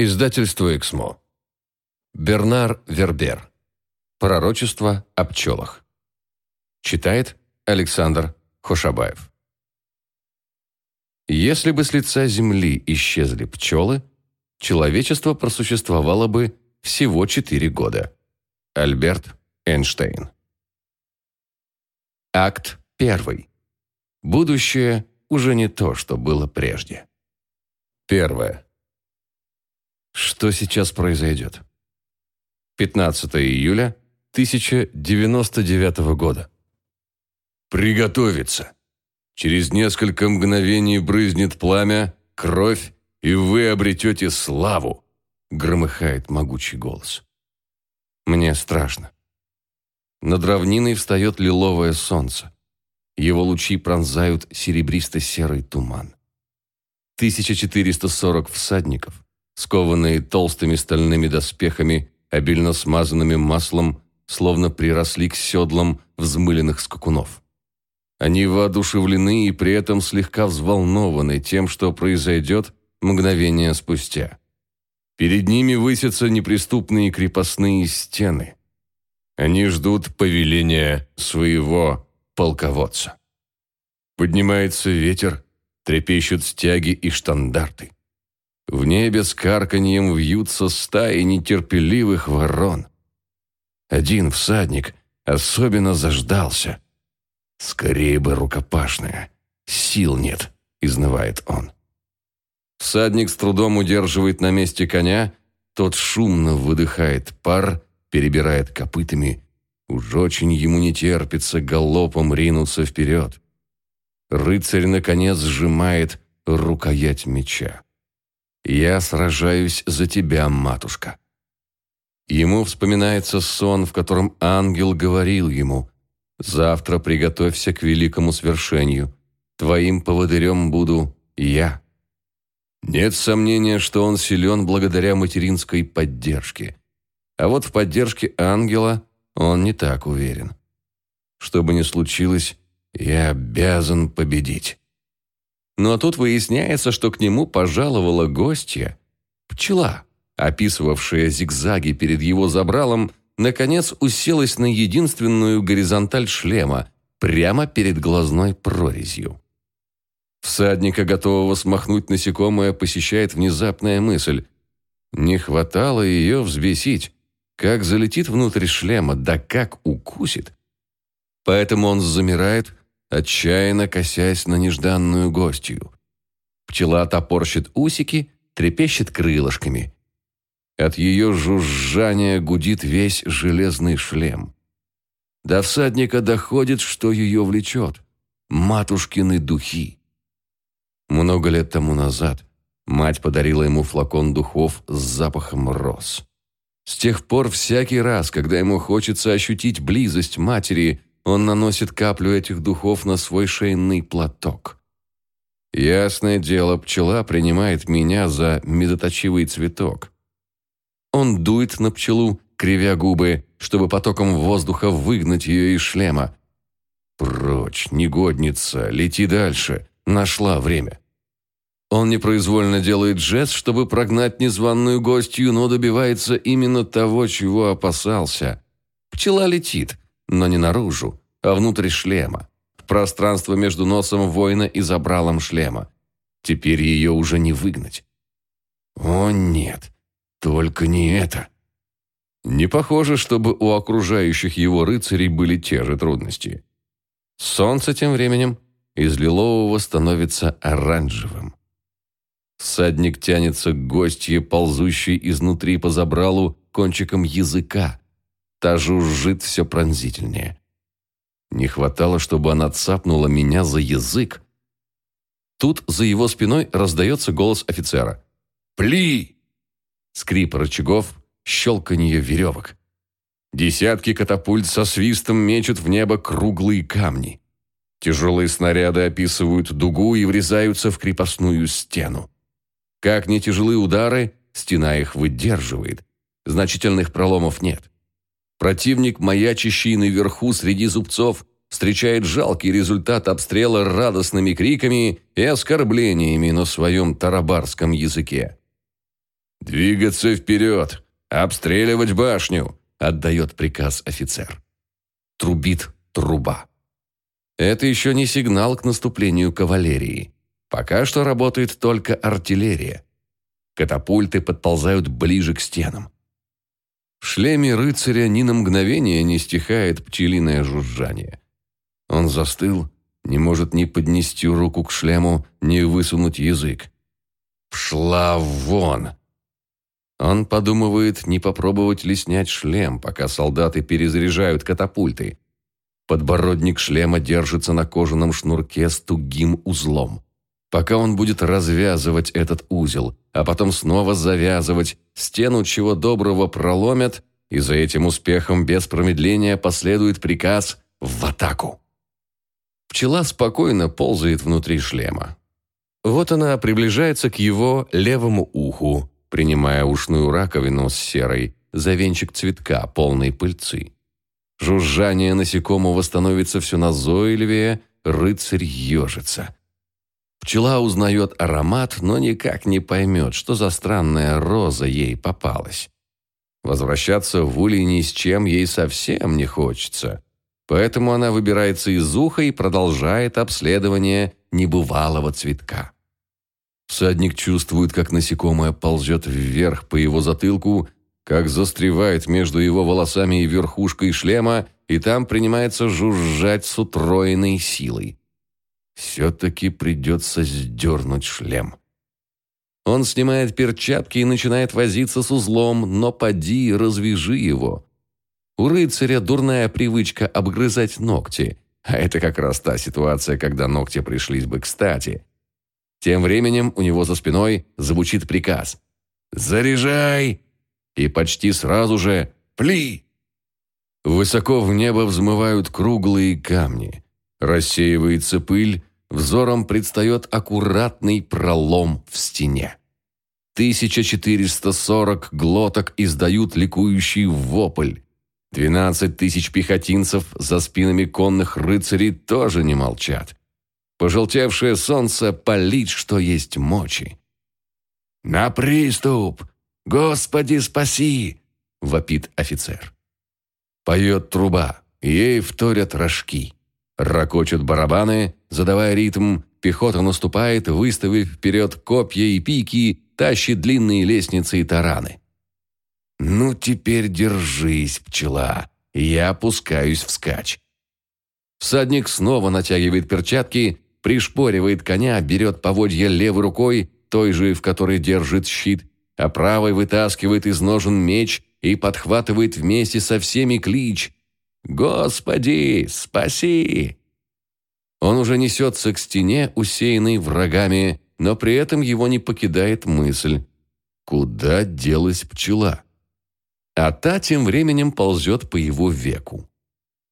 Издательство «Эксмо». Бернар Вербер. Пророчество о пчелах. Читает Александр Хошабаев. Если бы с лица Земли исчезли пчелы, человечество просуществовало бы всего четыре года. Альберт Эйнштейн. Акт первый. Будущее уже не то, что было прежде. Первое. Что сейчас произойдет? 15 июля 1099 года. Приготовиться. Через несколько мгновений брызнет пламя, кровь, и вы обретете славу, громыхает могучий голос. Мне страшно. Над равниной встает лиловое солнце. Его лучи пронзают серебристо-серый туман. 1440 всадников скованные толстыми стальными доспехами, обильно смазанными маслом, словно приросли к седлам взмыленных скакунов. Они воодушевлены и при этом слегка взволнованы тем, что произойдет мгновение спустя. Перед ними высятся неприступные крепостные стены. Они ждут повеления своего полководца. Поднимается ветер, трепещут стяги и штандарты. В небе с карканьем вьются стаи нетерпеливых ворон. Один всадник особенно заждался. «Скорее бы рукопашная. Сил нет», — изнывает он. Всадник с трудом удерживает на месте коня, тот шумно выдыхает пар, перебирает копытами. Уж очень ему не терпится галопом ринуться вперед. Рыцарь, наконец, сжимает рукоять меча. «Я сражаюсь за тебя, матушка». Ему вспоминается сон, в котором ангел говорил ему, «Завтра приготовься к великому свершению. Твоим поводырем буду я». Нет сомнения, что он силен благодаря материнской поддержке. А вот в поддержке ангела он не так уверен. Что бы ни случилось, я обязан победить. Но тут выясняется, что к нему пожаловала гостья. Пчела, описывавшая зигзаги перед его забралом, наконец уселась на единственную горизонталь шлема, прямо перед глазной прорезью. Всадника, готового смахнуть насекомое, посещает внезапная мысль. Не хватало ее взбесить. Как залетит внутрь шлема, да как укусит. Поэтому он замирает, отчаянно косясь на нежданную гостью. Пчела топорщит усики, трепещет крылышками. От ее жужжания гудит весь железный шлем. До всадника доходит, что ее влечет. Матушкины духи. Много лет тому назад мать подарила ему флакон духов с запахом роз. С тех пор всякий раз, когда ему хочется ощутить близость матери, он наносит каплю этих духов на свой шейный платок. Ясное дело, пчела принимает меня за медоточивый цветок. Он дует на пчелу, кривя губы, чтобы потоком воздуха выгнать ее из шлема. Прочь, негодница, лети дальше. Нашла время. Он непроизвольно делает жест, чтобы прогнать незваную гостью, но добивается именно того, чего опасался. Пчела летит, но не наружу, а внутрь шлема, в пространство между носом воина и забралом шлема. Теперь ее уже не выгнать. О нет, только не это. Не похоже, чтобы у окружающих его рыцарей были те же трудности. Солнце тем временем из лилового становится оранжевым. Всадник тянется к гостье, ползущей изнутри по забралу кончиком языка, Та жужжит все пронзительнее. Не хватало, чтобы она цапнула меня за язык. Тут за его спиной раздается голос офицера. «Пли!» Скрип рычагов, щелканье веревок. Десятки катапульт со свистом мечут в небо круглые камни. Тяжелые снаряды описывают дугу и врезаются в крепостную стену. Как не тяжелые удары, стена их выдерживает. Значительных проломов нет. Противник, маячащий наверху среди зубцов, встречает жалкий результат обстрела радостными криками и оскорблениями на своем тарабарском языке. «Двигаться вперед! Обстреливать башню!» – отдает приказ офицер. Трубит труба. Это еще не сигнал к наступлению кавалерии. Пока что работает только артиллерия. Катапульты подползают ближе к стенам. В шлеме рыцаря ни на мгновение не стихает пчелиное жужжание. Он застыл, не может ни поднести руку к шлему, ни высунуть язык. «Пшла вон!» Он подумывает, не попробовать ли снять шлем, пока солдаты перезаряжают катапульты. Подбородник шлема держится на кожаном шнурке с тугим узлом. Пока он будет развязывать этот узел, а потом снова завязывать, стену чего доброго проломят, и за этим успехом без промедления последует приказ «в атаку». Пчела спокойно ползает внутри шлема. Вот она приближается к его левому уху, принимая ушную раковину с серой за венчик цветка, полной пыльцы. Жужжание насекомого становится все назойливее, рыцарь ежится. Пчела узнает аромат, но никак не поймет, что за странная роза ей попалась. Возвращаться в улей ни с чем ей совсем не хочется. Поэтому она выбирается из уха и продолжает обследование небывалого цветка. Всадник чувствует, как насекомое ползет вверх по его затылку, как застревает между его волосами и верхушкой шлема, и там принимается жужжать с утроенной силой. Все-таки придется сдернуть шлем. Он снимает перчатки и начинает возиться с узлом, но поди развяжи его. У рыцаря дурная привычка обгрызать ногти, а это как раз та ситуация, когда ногти пришлись бы кстати. Тем временем у него за спиной звучит приказ «Заряжай!» и почти сразу же «Пли!». Высоко в небо взмывают круглые камни. Рассеивается пыль, взором предстает аккуратный пролом в стене. 1440 глоток издают ликующий вопль. 12 тысяч пехотинцев за спинами конных рыцарей тоже не молчат. Пожелтевшее солнце палит, что есть мочи. «На приступ! Господи, спаси!» — вопит офицер. Поет труба, ей вторят рожки. Рокочут барабаны, задавая ритм, пехота наступает, выставив вперед копья и пики, тащит длинные лестницы и тараны. «Ну, теперь держись, пчела, я опускаюсь вскачь». Всадник снова натягивает перчатки, пришпоривает коня, берет поводья левой рукой, той же, в которой держит щит, а правой вытаскивает из ножен меч и подхватывает вместе со всеми клич «Господи, спаси!». Он уже несется к стене, усеянной врагами, но при этом его не покидает мысль «Куда делась пчела?». А та тем временем ползет по его веку.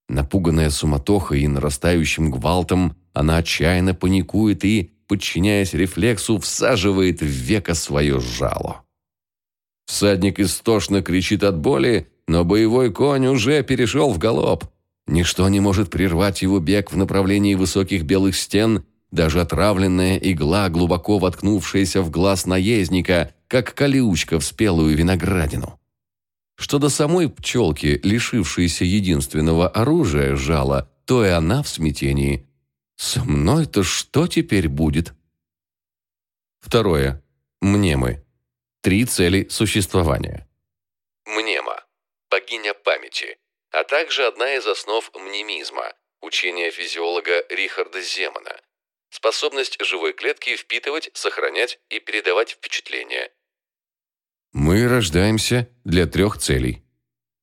Напуганная суматохой и нарастающим гвалтом, она отчаянно паникует и, подчиняясь рефлексу, всаживает в веко свое жало. Всадник истошно кричит от боли, но боевой конь уже перешел в галоп. Ничто не может прервать его бег в направлении высоких белых стен, даже отравленная игла, глубоко воткнувшаяся в глаз наездника, как колючка в спелую виноградину. Что до самой пчелки, лишившейся единственного оружия, жала, то и она в смятении. Со мной-то что теперь будет? Второе. Мнемы. Три цели существования. Мнема. Богиня памяти. А также одна из основ мнемизма, учения физиолога Рихарда Земана. Способность живой клетки впитывать, сохранять и передавать впечатления. Мы рождаемся для трех целей.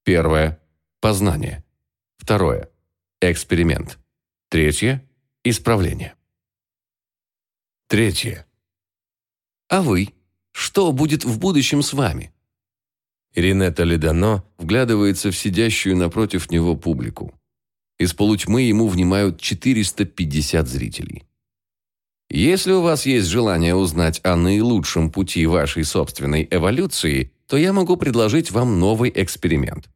Первое – познание. Второе – эксперимент. Третье Исправление. Третье. А вы? Что будет в будущем с вами? Ринета Ледано вглядывается в сидящую напротив него публику. Из полутьмы ему внимают 450 зрителей. Если у вас есть желание узнать о наилучшем пути вашей собственной эволюции, то я могу предложить вам новый эксперимент.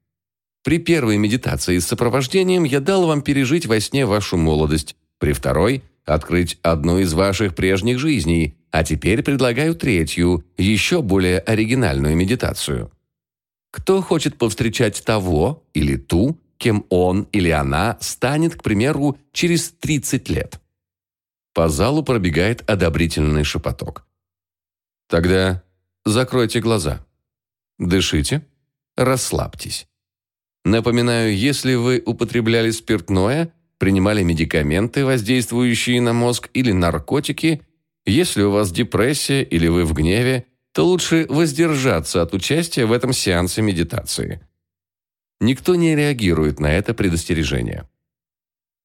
При первой медитации с сопровождением я дал вам пережить во сне вашу молодость, при второй – открыть одну из ваших прежних жизней, А теперь предлагаю третью, еще более оригинальную медитацию. Кто хочет повстречать того или ту, кем он или она станет, к примеру, через 30 лет? По залу пробегает одобрительный шепоток. Тогда закройте глаза. Дышите, расслабьтесь. Напоминаю, если вы употребляли спиртное, принимали медикаменты, воздействующие на мозг, или наркотики, если у вас депрессия или вы в гневе, то лучше воздержаться от участия в этом сеансе медитации. Никто не реагирует на это предостережение.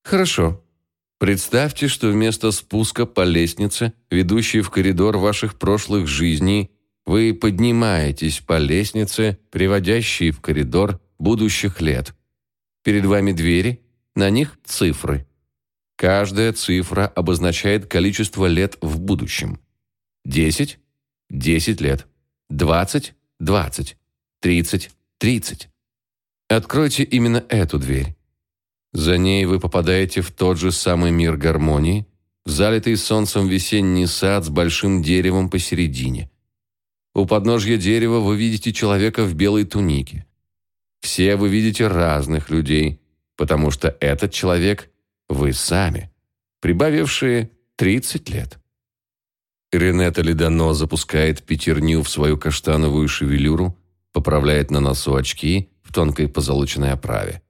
Хорошо. Представьте, что вместо спуска по лестнице, ведущей в коридор ваших прошлых жизней, вы поднимаетесь по лестнице, приводящей в коридор будущих лет. Перед вами двери, на них цифры. Каждая цифра обозначает количество лет в будущем. 10 – 10 лет. 20 – 20. 30 – 30. Откройте именно эту дверь. За ней вы попадаете в тот же самый мир гармонии, в залитый солнцем весенний сад с большим деревом посередине. У подножья дерева вы видите человека в белой тунике. Все вы видите разных людей, потому что этот человек – вы сами, прибавившие 30 лет. Ренета Ледано запускает пятерню в свою каштановую шевелюру, поправляет на носу очки в тонкой позолоченной оправе.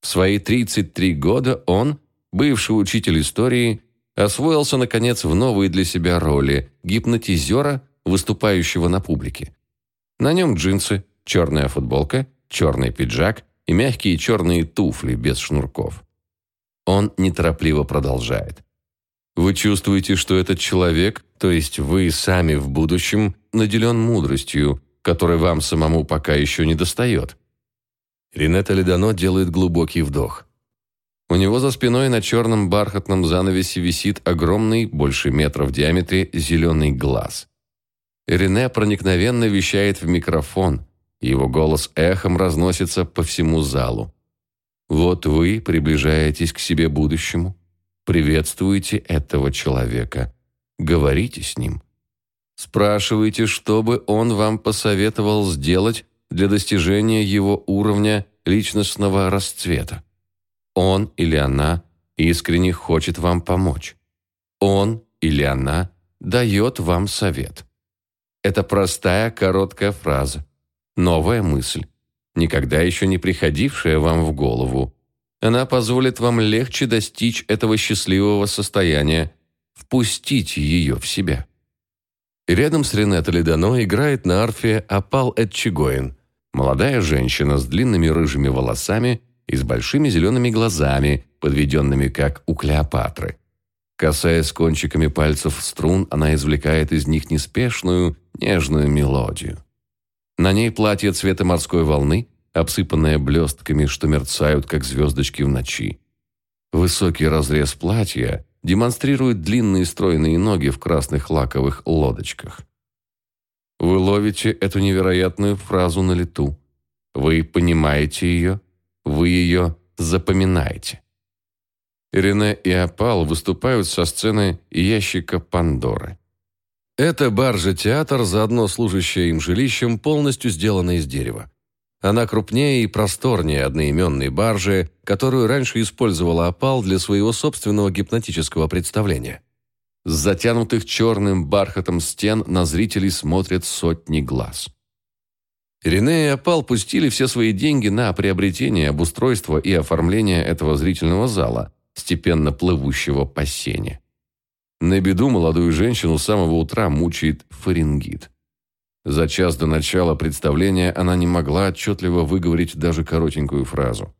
В свои 33 года он, бывший учитель истории, освоился, наконец, в новые для себя роли гипнотизера, выступающего на публике. На нем джинсы, черная футболка, черный пиджак и мягкие черные туфли без шнурков. Он неторопливо продолжает. Вы чувствуете, что этот человек, то есть вы сами в будущем, наделен мудростью, которой вам самому пока еще не достает. Ренета Ледано делает глубокий вдох. У него за спиной на черном бархатном занавесе висит огромный, больше метра в диаметре, зеленый глаз. Рене проникновенно вещает в микрофон. Его голос эхом разносится по всему залу. Вот вы приближаетесь к себе будущему. Приветствуете этого человека. Говорите с ним. Спрашивайте, что бы он вам посоветовал сделать, для достижения его уровня личностного расцвета. Он или она искренне хочет вам помочь. Он или она дает вам совет. Это простая короткая фраза, новая мысль, никогда еще не приходившая вам в голову. Она позволит вам легче достичь этого счастливого состояния, впустить ее в себя. рядом с Рене Толедано играет на арфе Апал Эдчигоин, Молодая женщина с длинными рыжими волосами и с большими зелеными глазами, подведенными как у Клеопатры. Касаясь кончиками пальцев струн, она извлекает из них неспешную, нежную мелодию. На ней платье цвета морской волны, обсыпанное блестками, что мерцают, как звездочки в ночи. Высокий разрез платья демонстрирует длинные стройные ноги в красных лаковых лодочках. Вы ловите эту невероятную фразу на лету. Вы понимаете ее, вы ее запоминаете. Рене и Апал выступают со сцены ящика Пандоры. Это баржа-театр, заодно служащая им жилищем, полностью сделана из дерева. Она крупнее и просторнее одноименной баржи, которую раньше использовала Апал для своего собственного гипнотического представления. С затянутых черным бархатом стен на зрителей смотрят сотни глаз. Рене и Апал пустили все свои деньги на приобретение, обустройство и оформление этого зрительного зала, степенно плывущего по сене. На беду молодую женщину с самого утра мучает фарингит. За час до начала представления она не могла отчетливо выговорить даже коротенькую фразу.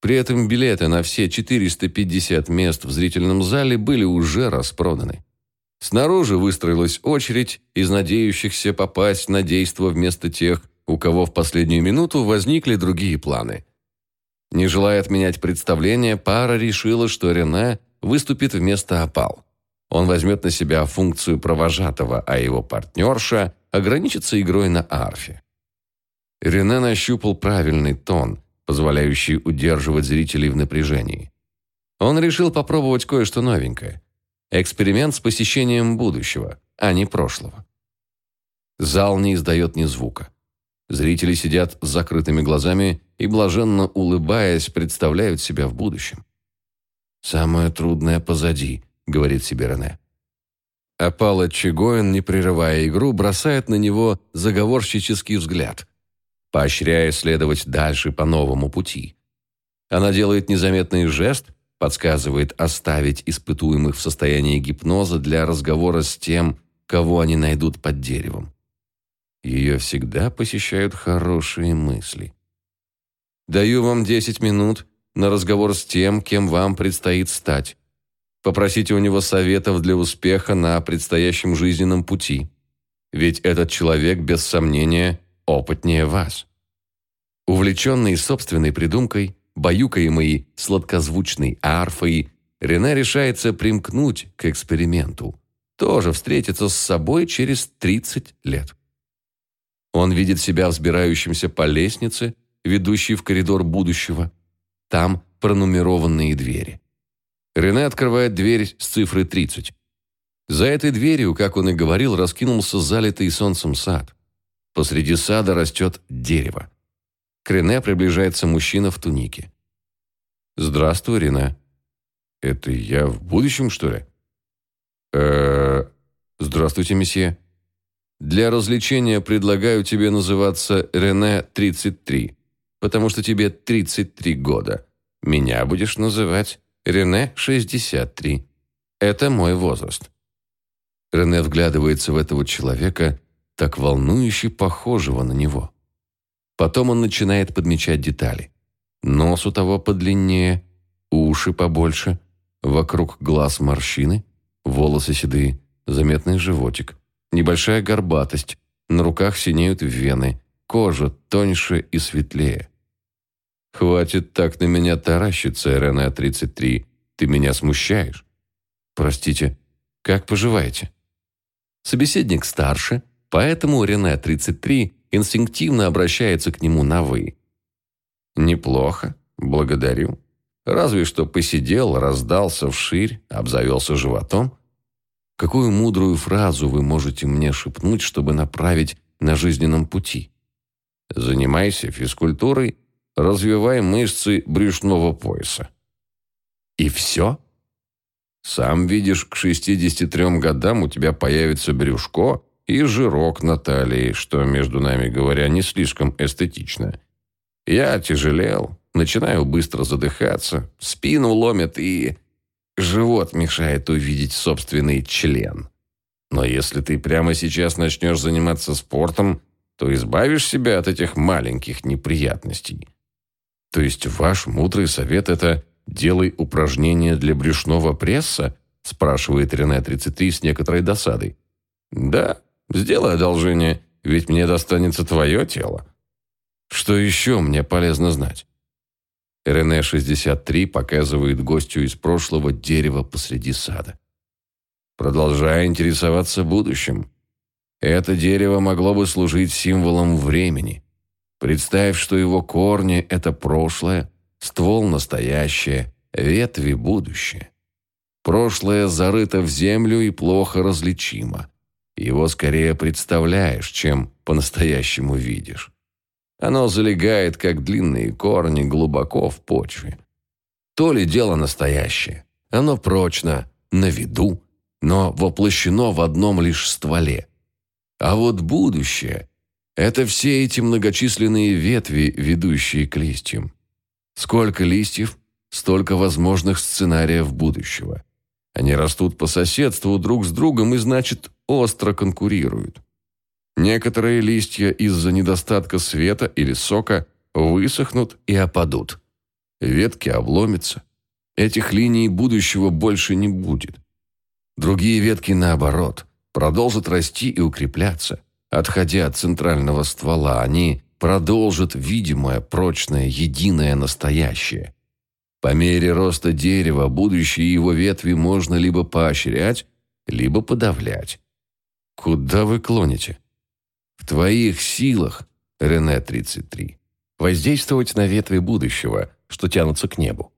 При этом билеты на все 450 мест в зрительном зале были уже распроданы. Снаружи выстроилась очередь из надеющихся попасть на действо вместо тех, у кого в последнюю минуту возникли другие планы. Не желая отменять представление, пара решила, что Рене выступит вместо опал. Он возьмет на себя функцию провожатого, а его партнерша ограничится игрой на арфе. Рене нащупал правильный тон – позволяющий удерживать зрителей в напряжении. Он решил попробовать кое-что новенькое. Эксперимент с посещением будущего, а не прошлого. Зал не издает ни звука. Зрители сидят с закрытыми глазами и, блаженно улыбаясь, представляют себя в будущем. «Самое трудное позади», — говорит себе Рене. Апала Чигоин, не прерывая игру, бросает на него заговорщический взгляд, поощряя следовать дальше по новому пути. Она делает незаметный жест, подсказывает оставить испытуемых в состоянии гипноза для разговора с тем, кого они найдут под деревом. Ее всегда посещают хорошие мысли. Даю вам 10 минут на разговор с тем, кем вам предстоит стать. Попросите у него советов для успеха на предстоящем жизненном пути. Ведь этот человек, без сомнения, опытнее вас. Увлеченный собственной придумкой, баюкаемый сладкозвучной арфой, Рене решается примкнуть к эксперименту. Тоже встретиться с собой через 30 лет. Он видит себя взбирающимся по лестнице, ведущей в коридор будущего. Там пронумерованные двери. Рене открывает дверь с цифрой 30. За этой дверью, как он и говорил, раскинулся залитый солнцем сад. Посреди сада растет дерево. К Рене приближается мужчина в тунике. «Здравствуй, Рене». «Это я в будущем, что ли?» «Э-э... Здравствуйте, месье». Для развлечения предлагаю тебе называться Рене 33, потому что тебе 33 года. Меня будешь называть Рене 63. Это мой возраст. Рене вглядывается в этого человека, так волнующе похожего на него. Потом он начинает подмечать детали. Нос у того подлиннее, уши побольше, вокруг глаз морщины, волосы седые, заметный животик. Небольшая горбатость, на руках синеют вены, кожа тоньше и светлее. «Хватит так на меня таращиться, РНА-33. Ты меня смущаешь». «Простите, как поживаете?» Собеседник старше, поэтому Рене-33 инстинктивно обращается к нему на «вы». «Неплохо, благодарю. Разве что посидел, раздался вширь, обзавелся животом. Какую мудрую фразу вы можете мне шепнуть, чтобы направить на жизненном пути? Занимайся физкультурой, развивай мышцы брюшного пояса. И все? Сам видишь, к 63 годам у тебя появится брюшко и жирок на талии, что, между нами говоря, не слишком эстетично. Я тяжелел, начинаю быстро задыхаться, спину ломит и... Живот мешает увидеть собственный член. Но если ты прямо сейчас начнешь заниматься спортом, то избавишь себя от этих маленьких неприятностей. То есть ваш мудрый совет – это «делай упражнения для брюшного пресса?» спрашивает Рене 33 с некоторой досадой. «Да, сделай одолжение, ведь мне достанется твое тело». «Что еще мне полезно знать?» Рене 63 показывает гостю из прошлого дерево посреди сада. Продолжая интересоваться будущим, это дерево могло бы служить символом времени. Представь, что его корни – это прошлое, ствол – настоящее, ветви – будущее. Прошлое зарыто в землю и плохо различимо. Его скорее представляешь, чем по-настоящему видишь. Оно залегает, как длинные корни, глубоко в почве. То ли дело настоящее. Оно прочно, на виду, но воплощено в одном лишь стволе. А вот будущее – это все эти многочисленные ветви, ведущие к листьям. Сколько листьев, столько возможных сценариев будущего. Они растут по соседству друг с другом и, значит, остро конкурируют. Некоторые листья из-за недостатка света или сока высохнут и опадут. Ветки обломятся. Этих линий будущего больше не будет. Другие ветки, наоборот, продолжат расти и укрепляться. Отходя от центрального ствола, они продолжат видимое, прочное, единое настоящее. По мере роста дерева будущие его ветви можно либо поощрять, либо подавлять. Куда вы клоните? В твоих силах, Рене 33, воздействовать на ветви будущего, что тянутся к небу.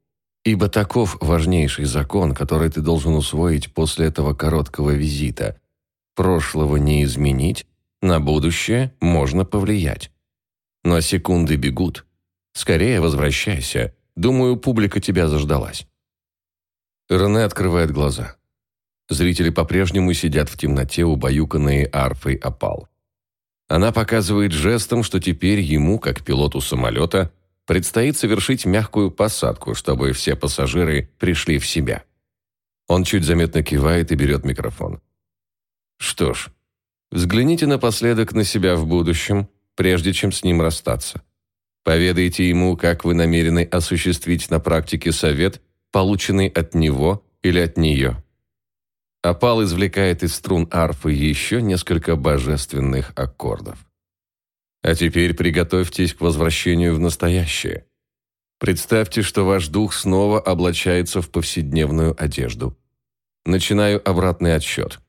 Ибо таков важнейший закон, который ты должен усвоить после этого короткого визита. Прошлого не изменить, на будущее можно повлиять. Но секунды бегут. Скорее возвращайся. Думаю, публика тебя заждалась. Рене открывает глаза. Зрители по-прежнему сидят в темноте, убаюканные арфой опал. Она показывает жестом, что теперь ему, как пилоту самолета, предстоит совершить мягкую посадку, чтобы все пассажиры пришли в себя. Он чуть заметно кивает и берет микрофон. Что ж, взгляните напоследок на себя в будущем, прежде чем с ним расстаться. Поведайте ему, как вы намерены осуществить на практике совет, полученный от него или от нее. Опал извлекает из струн арфы еще несколько божественных аккордов. А теперь приготовьтесь к возвращению в настоящее. Представьте, что ваш дух снова облачается в повседневную одежду. Начинаю обратный отсчет.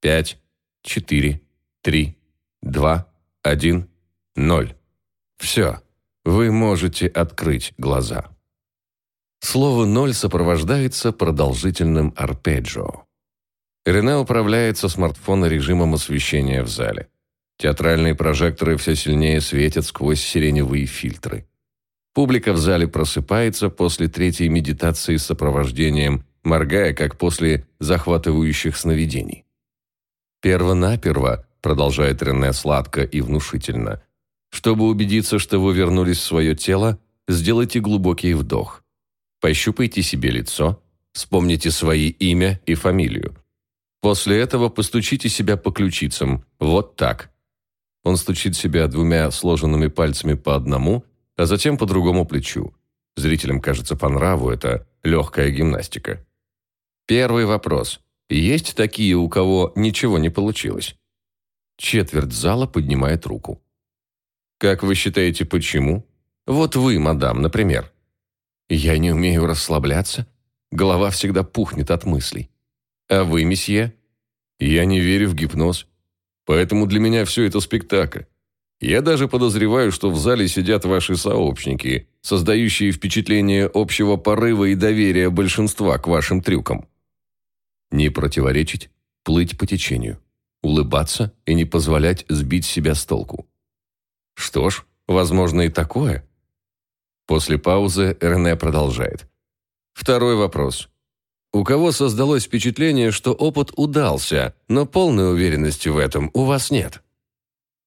Пять, четыре, три, два, один, ноль. Все. Вы можете открыть глаза. Слово «ноль» сопровождается продолжительным арпеджио. Рене управляет со смартфона режимом освещения в зале. Театральные прожекторы все сильнее светят сквозь сиреневые фильтры. Публика в зале просыпается после третьей медитации с сопровождением, моргая, как после захватывающих сновидений. «Первонаперво», — продолжает Рене сладко и внушительно, «чтобы убедиться, что вы вернулись в свое тело, сделайте глубокий вдох. Пощупайте себе лицо, вспомните свои имя и фамилию. После этого постучите себя по ключицам. Вот так. Он стучит себя двумя сложенными пальцами по одному, а затем по другому плечу. Зрителям кажется по нраву это легкая гимнастика. Первый вопрос. Есть такие, у кого ничего не получилось? Четверть зала поднимает руку. Как вы считаете, почему? Вот вы, мадам, например. Я не умею расслабляться. Голова всегда пухнет от мыслей. А вы, месье? Я не верю в гипноз. Поэтому для меня все это спектакль. Я даже подозреваю, что в зале сидят ваши сообщники, создающие впечатление общего порыва и доверия большинства к вашим трюкам. Не противоречить, плыть по течению, улыбаться и не позволять сбить себя с толку. Что ж, возможно и такое. После паузы Рене продолжает. Второй вопрос. У кого создалось впечатление, что опыт удался, но полной уверенности в этом у вас нет?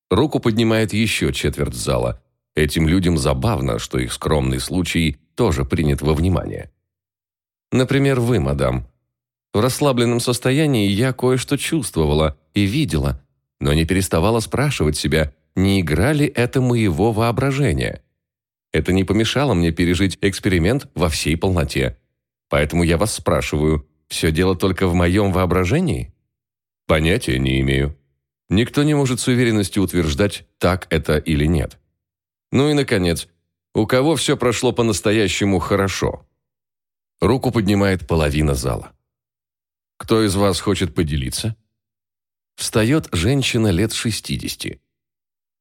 Руку поднимает еще четверть зала. Этим людям забавно, что их скромный случай тоже принят во внимание. Например, вы, мадам. В расслабленном состоянии я кое-что чувствовала и видела, но не переставала спрашивать себя, не игра ли это моего воображения. Это не помешало мне пережить эксперимент во всей полноте. Поэтому я вас спрашиваю, все дело только в моем воображении? Понятия не имею. Никто не может с уверенностью утверждать, так это или нет. Ну и, наконец, у кого все прошло по-настоящему хорошо? Руку поднимает половина зала. Кто из вас хочет поделиться? Встает женщина лет 60.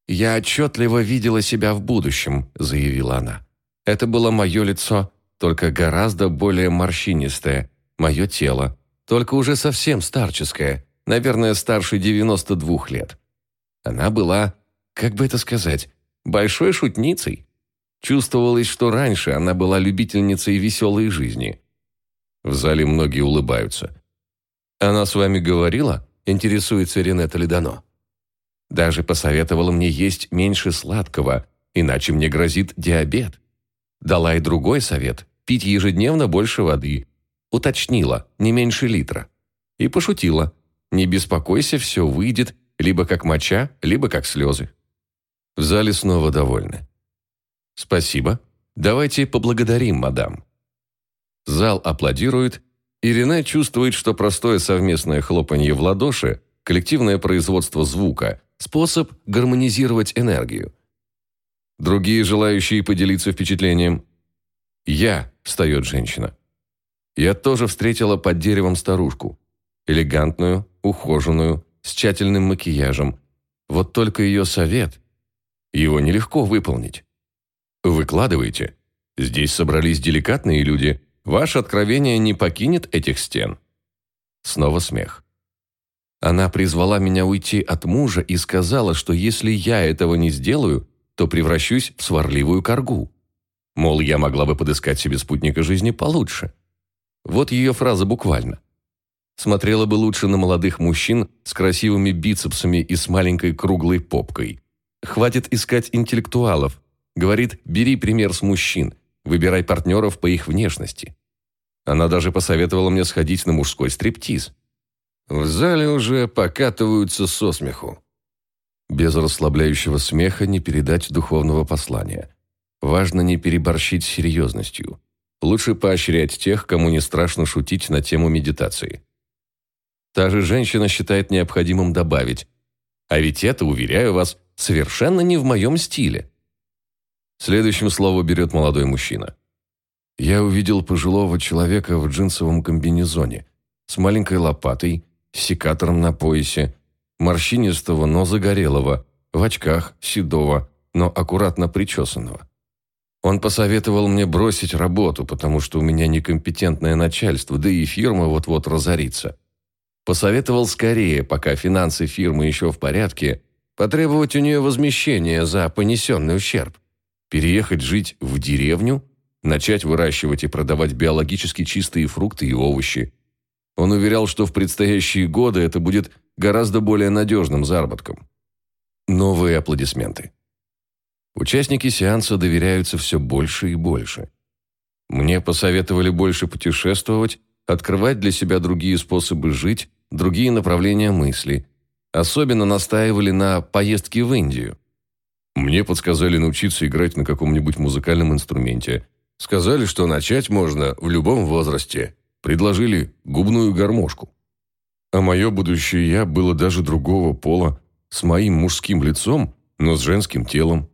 «Я отчетливо видела себя в будущем», – заявила она. «Это было мое лицо, только гораздо более морщинистое, мое тело, только уже совсем старческое, наверное, старше 92 лет. Она была, как бы это сказать, большой шутницей. Чувствовалось, что раньше она была любительницей веселой жизни. В зале многие улыбаются. «Она с вами говорила?» – интересуется Рене Толедано. «Даже посоветовала мне есть меньше сладкого, иначе мне грозит диабет. Дала и другой совет – пить ежедневно больше воды. Уточнила, не меньше литра. И пошутила, не беспокойся, все выйдет, либо как моча, либо как слезы. В зале снова довольны. «Спасибо. Давайте поблагодарим, мадам». Зал аплодирует, и Рене чувствует, что простое совместное хлопанье в ладоши, коллективное производство звука – способ гармонизировать энергию. Другие желающие поделиться впечатлением? «Я», – встает женщина. «Я тоже встретила под деревом старушку. Элегантную, ухоженную, с тщательным макияжем. Вот только ее совет. Его нелегко выполнить. Выкладывайте. Здесь собрались деликатные люди. Ваше откровение не покинет этих стен». Снова смех. Она призвала меня уйти от мужа и сказала, что если я этого не сделаю, то превращусь в сварливую коргу. Мол, я могла бы подыскать себе спутника жизни получше. Вот ее фраза буквально. Смотрела бы лучше на молодых мужчин с красивыми бицепсами и с маленькой круглой попкой. Хватит искать интеллектуалов. Говорит, бери пример с мужчин, выбирай партнеров по их внешности. Она даже посоветовала мне сходить на мужской стриптиз. В зале уже покатываются со смеху. Без расслабляющего смеха не передать духовного послания. Важно не переборщить серьезностью. Лучше поощрять тех, кому не страшно шутить на тему медитации. Та же женщина считает необходимым добавить «А ведь это, уверяю вас, совершенно не в моем стиле». Следующим слово берет молодой мужчина. Я увидел пожилого человека в джинсовом комбинезоне, с маленькой лопатой, секатором на поясе, морщинистого, но загорелого, в очках, седого, но аккуратно причесанного. Он посоветовал мне бросить работу, потому что у меня некомпетентное начальство, да и фирма вот-вот разорится. Посоветовал скорее, пока финансы фирмы еще в порядке, потребовать у нее возмещения за понесенный ущерб. Переехать жить в деревню, начать выращивать и продавать биологически чистые фрукты и овощи, он уверял, что в предстоящие годы это будет гораздо более надежным заработком. Новые аплодисменты. Участники сеанса доверяются все больше и больше. Мне посоветовали больше путешествовать, открывать для себя другие способы жить, другие направления мысли. Особенно настаивали на поездке в Индию. Мне подсказали научиться играть на каком-нибудь музыкальном инструменте. Сказали, что начать можно в любом возрасте. Предложили губную гармошку. А мое будущее «я» было даже другого пола, с моим мужским лицом, но с женским телом.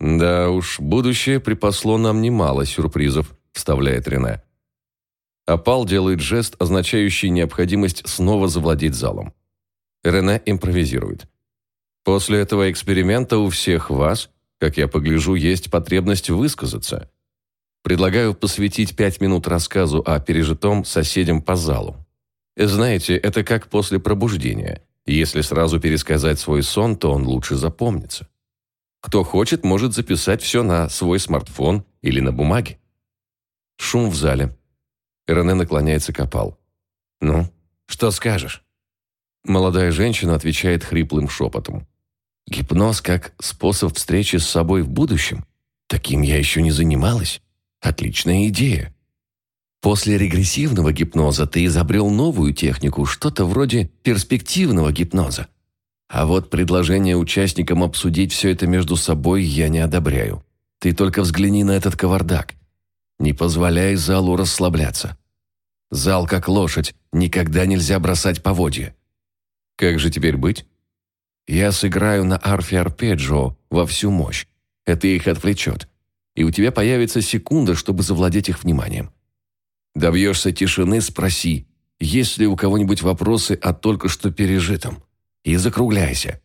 «Да уж, будущее припасло нам немало сюрпризов», – вставляет Рене. Апал делает жест, означающий необходимость снова завладеть залом. Рене импровизирует. «После этого эксперимента у всех вас, как я погляжу, есть потребность высказаться. Предлагаю посвятить пять минут рассказу о пережитом соседям по залу. Знаете, это как после пробуждения. Если сразу пересказать свой сон, то он лучше запомнится. Кто хочет, может записать все на свой смартфон или на бумаге. Шум в зале. Рене наклоняется к опал. «Ну, что скажешь?» Молодая женщина отвечает хриплым шепотом. «Гипноз как способ встречи с собой в будущем? Таким я еще не занималась. Отличная идея. После регрессивного гипноза ты изобрел новую технику, что-то вроде перспективного гипноза. А вот предложение участникам обсудить все это между собой я не одобряю. Ты только взгляни на этот кавардак. Не позволяй залу расслабляться. Зал как лошадь, никогда нельзя бросать поводья. Как же теперь быть? Я сыграю на арфе арпеджио во всю мощь. Это их отвлечет и у тебя появится секунда, чтобы завладеть их вниманием. Добьешься тишины, спроси, есть ли у кого-нибудь вопросы о только что пережитом, и закругляйся.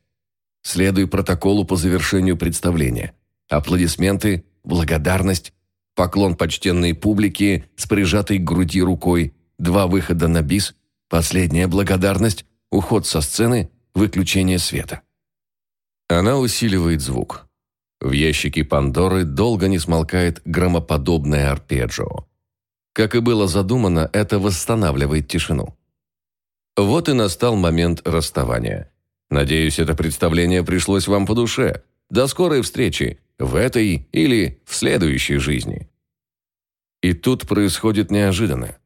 Следуй протоколу по завершению представления. Аплодисменты, благодарность, поклон почтенной публике с прижатой к груди рукой, два выхода на бис, последняя благодарность, уход со сцены, выключение света. Она усиливает звук. В ящике Пандоры долго не смолкает громоподобное арпеджио. Как и было задумано, это восстанавливает тишину. Вот и настал момент расставания. Надеюсь, это представление пришлось вам по душе. До скорой встречи, в этой или в следующей жизни. И тут происходит неожиданное.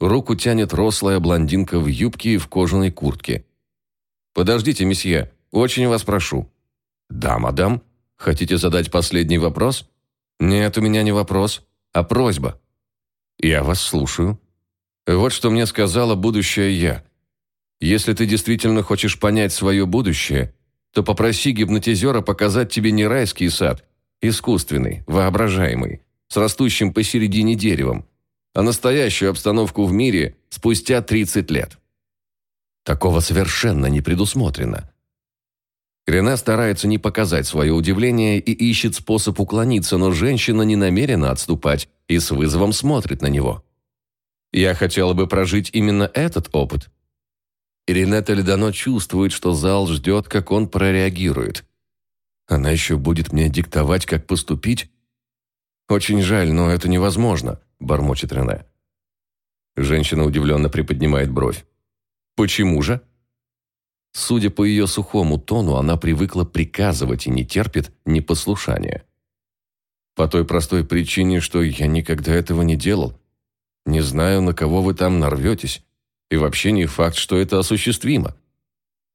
Руку тянет рослая блондинка в юбке и в кожаной куртке. «Подождите, месье, очень вас прошу». «Да, мадам», Хотите задать последний вопрос? Нет, у меня не вопрос, а просьба. Я вас слушаю. Вот что мне сказала будущее я. Если ты действительно хочешь понять свое будущее, то попроси гипнотизера показать тебе не райский сад, искусственный, воображаемый, с растущим посередине деревом, а настоящую обстановку в мире спустя 30 лет. Такого совершенно не предусмотрено. Рене старается не показать свое удивление и ищет способ уклониться, но женщина не намерена отступать и с вызовом смотрит на него. «Я хотела бы прожить именно этот опыт». Ирине Толедано чувствует, что зал ждет, как он прореагирует. Она еще будет мне диктовать, как поступить? Очень жаль, но это невозможно, бормочет Рене. Женщина удивленно приподнимает бровь. Почему же? Судя по ее сухому тону, она привыкла приказывать и не терпит непослушания. По той простой причине, что я никогда этого не делал. Не знаю, на кого вы там нарветесь. И вообще не факт, что это осуществимо.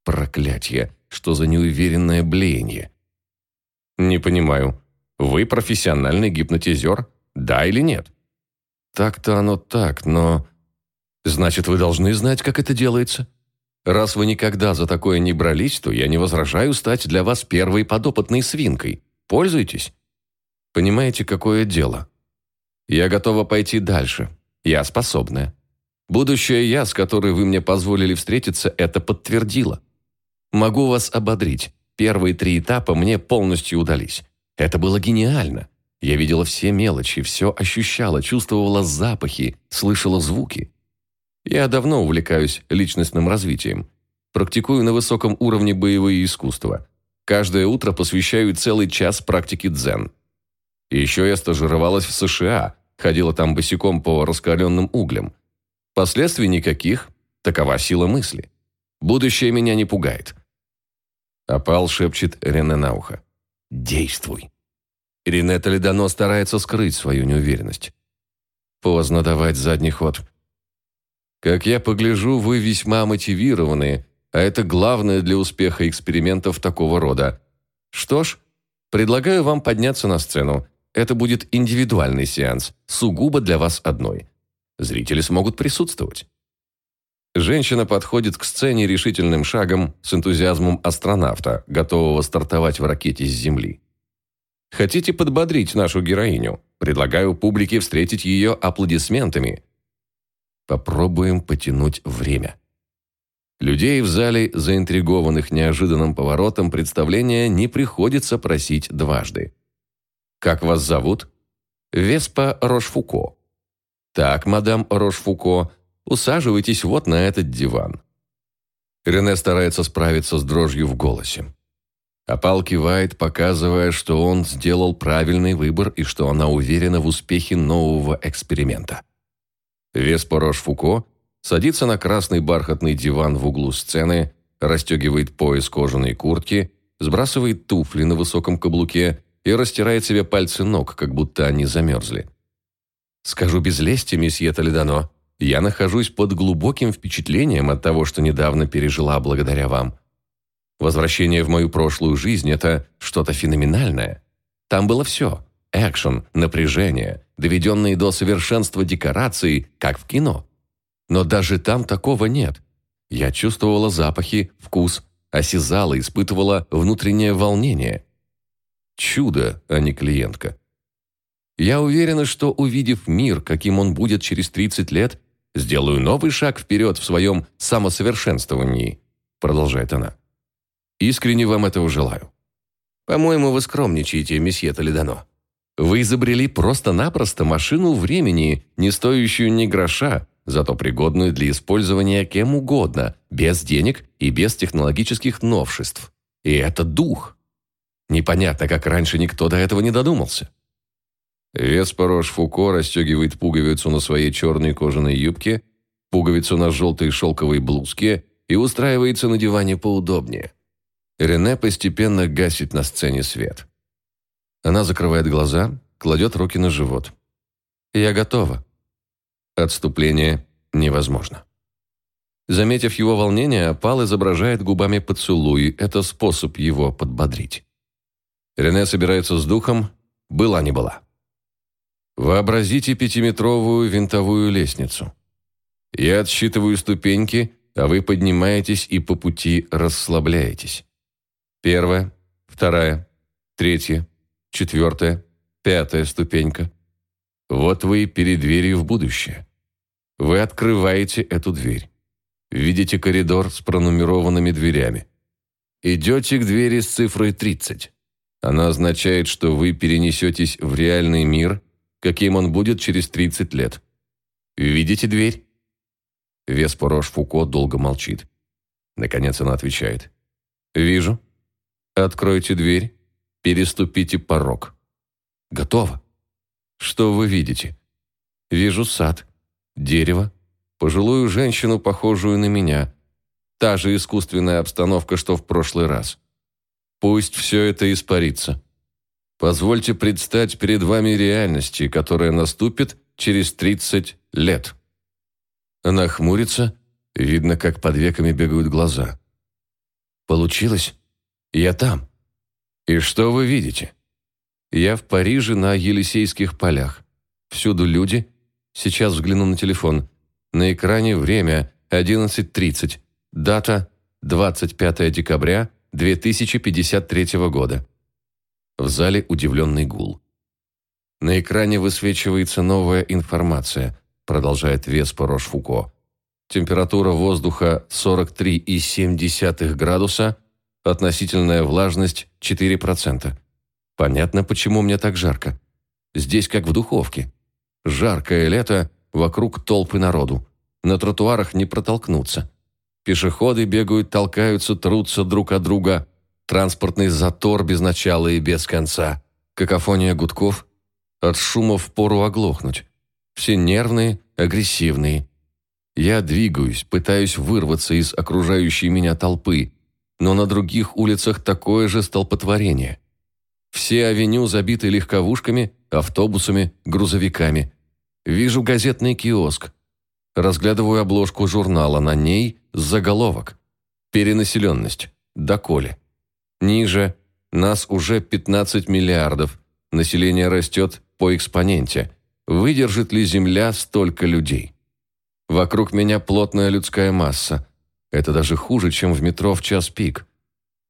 Проклятье, что за неуверенное блеяние. Не понимаю, вы профессиональный гипнотизер, да или нет? Так-то оно так, но... Значит, вы должны знать, как это делается. Раз вы никогда за такое не брались, то я не возражаю стать для вас первой подопытной свинкой. Пользуйтесь. Понимаете, какое дело? Я готова пойти дальше. Я способная. Будущее я, с которой вы мне позволили встретиться, это подтвердило. Могу вас ободрить. Первые три этапа мне полностью удались. Это было гениально. Я видела все мелочи, все ощущала, чувствовала запахи, слышала звуки. Я давно увлекаюсь личностным развитием. Практикую на высоком уровне боевые искусства. Каждое утро посвящаю целый час практике дзен. еще я стажировалась в США, ходила там босиком по раскаленным углям. Последствий никаких, такова сила мысли. Будущее меня не пугает. Апал шепчет Рене на ухо. «Действуй». Рене Толедано старается скрыть свою неуверенность. Поздно давать задний ход. Как я погляжу, вы весьма мотивированы, а это главное для успеха экспериментов такого рода. Что ж, предлагаю вам подняться на сцену. Это будет индивидуальный сеанс, сугубо для вас одной. Зрители смогут присутствовать. Женщина подходит к сцене решительным шагом с энтузиазмом астронавта, готового стартовать в ракете с Земли. Хотите подбодрить нашу героиню? Предлагаю публике встретить ее аплодисментами, Попробуем потянуть время. Людей в зале, заинтригованных неожиданным поворотом представления, не приходится просить дважды. «Как вас зовут?» «Веспа Рошфуко». «Так, мадам Рошфуко, усаживайтесь вот на этот диван». Рене старается справиться с дрожью в голосе. Апал кивает, показывая, что он сделал правильный выбор и что она уверена в успехе нового эксперимента. Веспорош Фуко садится на красный бархатный диван в углу сцены, расстегивает пояс кожаной куртки, сбрасывает туфли на высоком каблуке и растирает себе пальцы ног, как будто они замерзли. «Скажу без лести, месье Толедано, я нахожусь под глубоким впечатлением от того, что недавно пережила благодаря вам. Возвращение в мою прошлую жизнь – это что-то феноменальное. Там было все экшен, напряжение, доведенные до совершенства декорации, как в кино. Но даже там такого нет. Я чувствовала запахи, вкус, осязала, испытывала внутреннее волнение. Чудо, а не клиентка. Я уверена, что, увидев мир, каким он будет через 30 лет, сделаю новый шаг вперед в своем самосовершенствовании, продолжает она. Искренне вам этого желаю. По-моему, вы скромничаете, месье Толедано. Вы изобрели просто-напросто машину времени, не стоящую ни гроша, зато пригодную для использования кем угодно, без денег и без технологических новшеств. И это дух. Непонятно, как раньше никто до этого не додумался. Веспорош Фуко расстегивает пуговицу на своей черной кожаной юбке, пуговицу на желтой шелковой блузке и устраивается на диване поудобнее. Рене постепенно гасит на сцене свет. Она закрывает глаза, кладет руки на живот. «Я готова». Отступление невозможно. Заметив его волнение, Пал изображает губами поцелуй. Это способ его подбодрить. Рене собирается с духом. Была не была. Вообразите пятиметровую винтовую лестницу. Я отсчитываю ступеньки, а вы поднимаетесь и по пути расслабляетесь. Первая, вторая, третья, четвертая, пятая ступенька. Вот вы перед дверью в будущее. Вы открываете эту дверь. Видите коридор с пронумерованными дверями. Идете к двери с цифрой 30. Она означает, что вы перенесетесь в реальный мир, каким он будет через 30 лет. Видите дверь? Веспорош Фуко долго молчит. Наконец она отвечает. «Вижу. Откройте дверь, переступите порог». «Готово». «Что вы видите?» «Вижу сад, дерево, пожилую женщину, похожую на меня. Та же искусственная обстановка, что в прошлый раз. Пусть все это испарится. Позвольте предстать перед вами реальности, которая наступит через 30 лет». Она хмурится, видно, как под веками бегают глаза. «Получилось? Я там. И что вы видите?» «Я в Париже на Елисейских полях. Всюду люди. Сейчас взгляну на телефон. На экране время 11.30. Дата 25 декабря 2053 года. В зале удивленный гул. На экране высвечивается новая информация, продолжает Веспа Рошфуко. Температура воздуха 43,7 градуса, относительная влажность 4%. Понятно, почему мне так жарко. Здесь как в духовке. Жаркое лето, вокруг толпы народу. На тротуарах не протолкнуться. Пешеходы бегают, толкаются, трутся друг от друга. Транспортный затор без начала и без конца. Какофония гудков. От шума впору оглохнуть. Все нервные, агрессивные. Я двигаюсь, пытаюсь вырваться из окружающей меня толпы, но на других улицах такое же столпотворение. Все авеню забиты легковушками, автобусами, грузовиками. Вижу газетный киоск. Разглядываю обложку журнала, на ней заголовок. Перенаселенность. Доколе. Ниже. Нас уже 15 миллиардов. Население растет по экспоненте. Выдержит ли Земля столько людей? Вокруг меня плотная людская масса. Это даже хуже, чем в метро в час пик.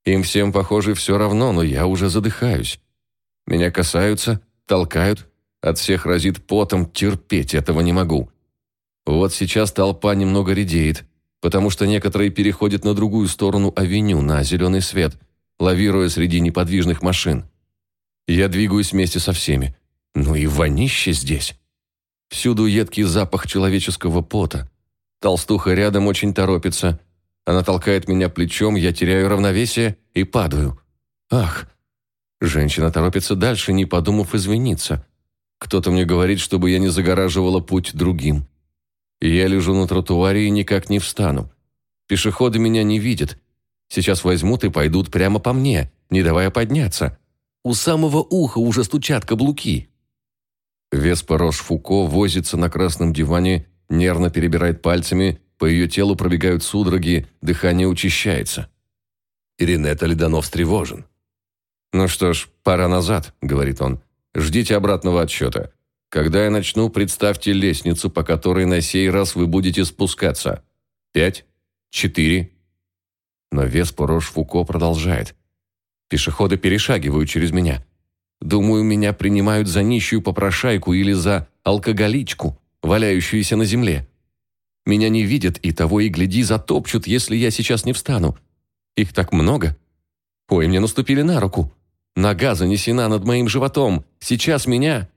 Им всем, похоже, все равно, но я уже задыхаюсь. Меня касаются, толкают, от всех разит потом, терпеть этого не могу. Вот сейчас толпа немного редеет, потому что некоторые переходят на другую сторону авеню, на зеленый свет, лавируя среди неподвижных машин. Я двигаюсь вместе со всеми. Ну и вонище здесь. Всюду едкий запах человеческого пота. Толстуха рядом очень торопится – она толкает меня плечом, я теряю равновесие и падаю. Ах! Женщина торопится дальше, не подумав извиниться. Кто-то мне говорит, чтобы я не загораживала путь другим. Я лежу на тротуаре и никак не встану. Пешеходы меня не видят. Сейчас возьмут и пойдут прямо по мне, не давая подняться. У самого уха уже стучат каблуки. Веспа Рош-Фуко возится на красном диване, нервно перебирает пальцами по ее телу пробегают судороги, дыхание учащается. Ирине Толеданов встревожен. «Ну что ж, пора назад», — говорит он. «Ждите обратного отсчета. Когда я начну, представьте лестницу, по которой на сей раз вы будете спускаться. Пять, четыре». Но Веспорош Фуко продолжает. Пешеходы перешагивают через меня. Думаю, меня принимают за нищую попрошайку или за алкоголичку, валяющуюся на земле. Меня не видят и того и гляди затопчут, если я сейчас не встану. Их так много. Ой, мне наступили на руку. Нога занесена над моим животом. Сейчас меня...»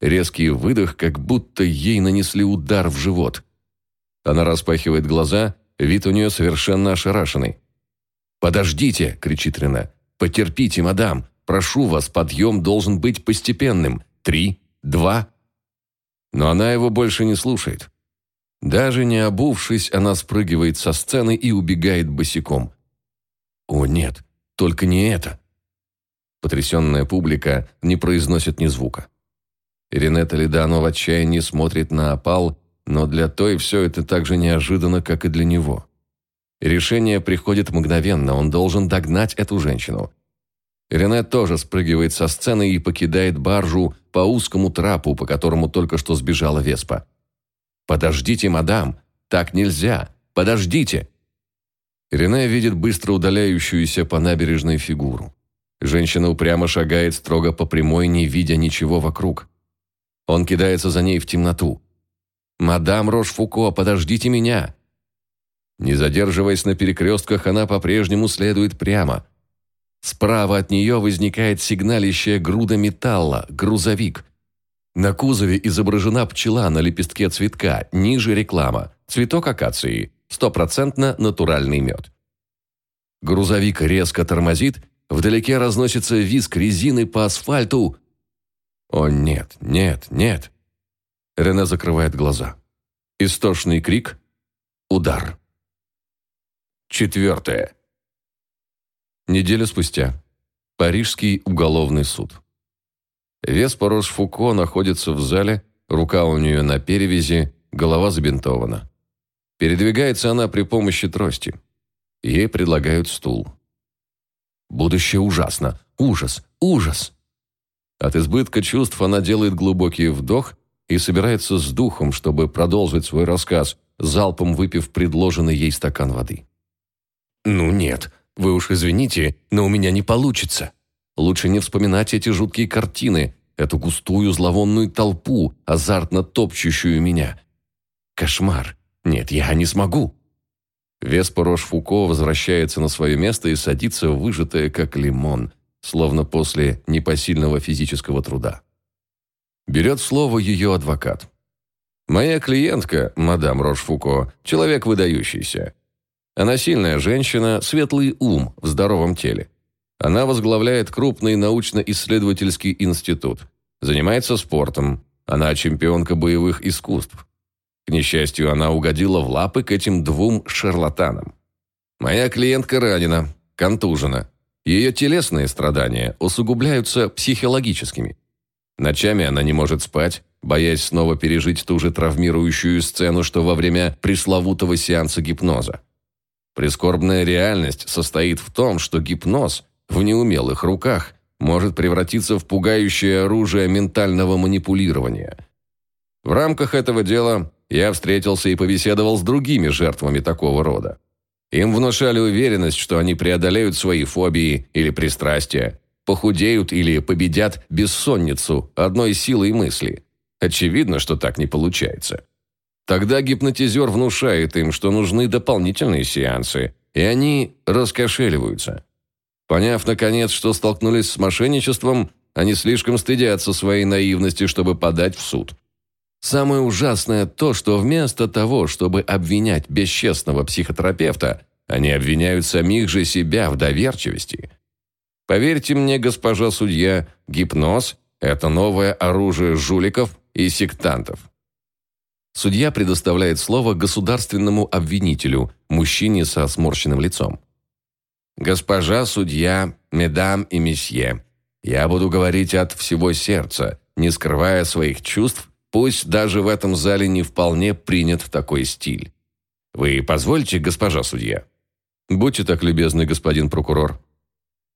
Резкий выдох, как будто ей нанесли удар в живот. Она распахивает глаза, вид у нее совершенно ошарашенный. «Подождите!» — кричит Рена. «Потерпите, мадам! Прошу вас, подъем должен быть постепенным. Три, два...» Но она его больше не слушает. Даже не обувшись, она спрыгивает со сцены и убегает босиком. О нет, только не это. Потрясенная публика не произносит ни звука. Иринета Лидану в отчаянии смотрит на опал, но для той все это так же неожиданно, как и для него. Решение приходит мгновенно, он должен догнать эту женщину. Рене тоже спрыгивает со сцены и покидает баржу по узкому трапу, по которому только что сбежала Веспа. «Подождите, мадам! Так нельзя! Подождите!» Рене видит быстро удаляющуюся по набережной фигуру. Женщина упрямо шагает строго по прямой, не видя ничего вокруг. Он кидается за ней в темноту. «Мадам Рошфуко, подождите меня!» Не задерживаясь на перекрестках, она по-прежнему следует прямо. Справа от нее возникает сигналищая груда металла, грузовик. На кузове изображена пчела на лепестке цветка, ниже реклама. Цветок акации. стопроцентно натуральный мед. Грузовик резко тормозит, вдалеке разносится визг резины по асфальту. О нет, нет, нет. Рене закрывает глаза. Истошный крик. Удар. Четвертое. Неделю спустя. Парижский уголовный суд. Веспа Фуко находится в зале, рука у нее на перевязи, голова забинтована. Передвигается она при помощи трости. Ей предлагают стул. Будущее ужасно. Ужас. Ужас. От избытка чувств она делает глубокий вдох и собирается с духом, чтобы продолжить свой рассказ, залпом выпив предложенный ей стакан воды. «Ну нет, вы уж извините, но у меня не получится. Лучше не вспоминать эти жуткие картины, эту густую зловонную толпу, азартно топчущую меня. Кошмар. Нет, я не смогу». Веспорош Фуко возвращается на свое место и садится выжатая, как лимон, словно после непосильного физического труда. Берет слово ее адвокат. «Моя клиентка, мадам Рошфуко, человек выдающийся. Она сильная женщина, светлый ум в здоровом теле. Она возглавляет крупный научно-исследовательский институт. Занимается спортом. Она чемпионка боевых искусств. К несчастью, она угодила в лапы к этим двум шарлатанам. Моя клиентка ранена, контужена. Ее телесные страдания усугубляются психологическими. Ночами она не может спать, боясь снова пережить ту же травмирующую сцену, что во время пресловутого сеанса гипноза. Прискорбная реальность состоит в том, что гипноз в неумелых руках может превратиться в пугающее оружие ментального манипулирования. В рамках этого дела я встретился и побеседовал с другими жертвами такого рода. Им внушали уверенность, что они преодолеют свои фобии или пристрастия, похудеют или победят бессонницу одной силой мысли. Очевидно, что так не получается. Тогда гипнотизер внушает им, что нужны дополнительные сеансы, и они раскошеливаются. Поняв, наконец, что столкнулись с мошенничеством, они слишком стыдятся своей наивности, чтобы подать в суд. Самое ужасное то, что вместо того, чтобы обвинять бесчестного психотерапевта, они обвиняют самих же себя в доверчивости. Поверьте мне, госпожа судья, гипноз – это новое оружие жуликов и сектантов. Судья предоставляет слово государственному обвинителю, мужчине со сморщенным лицом. «Госпожа судья, медам и месье, я буду говорить от всего сердца, не скрывая своих чувств, пусть даже в этом зале не вполне принят такой стиль. Вы позвольте, госпожа судья?» «Будьте так любезны, господин прокурор».